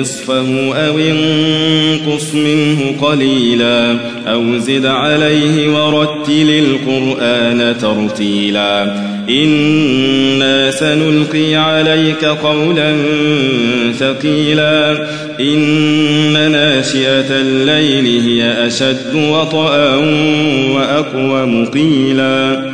نصفه أو انقص منه قليلا أو زد عليه ورتل القرآن ترتيلا إنا سنلقي عليك قولا ثقيلا إن ناشئة الليل هي أشد وطئا وأقوم قيلا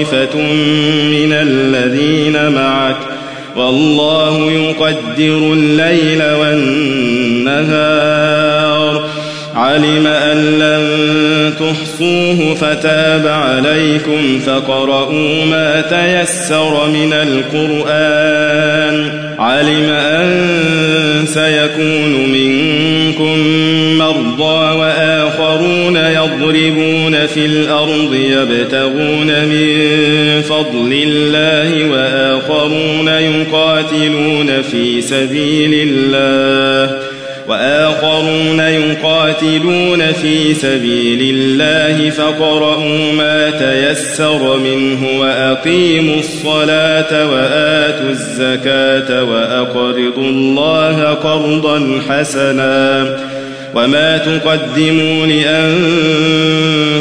وطائفة من الذين معك والله يقدر الليل والنهار. علم أن لن تحصوه فتاب عليكم فقرؤوا ما تيسر من القرآن. علم أن سيكون منكم مرضى في الأرض يبتغون من فضل الله وآخرون يقاتلون في سبيل الله وآخرون يقاتلون في سبيل الله فقرؤوا ما تيسر منه وأقيموا الصلاة وآتوا الزكاة وأقرضوا الله قرضا حسنا وما تقدموا لأنفسكم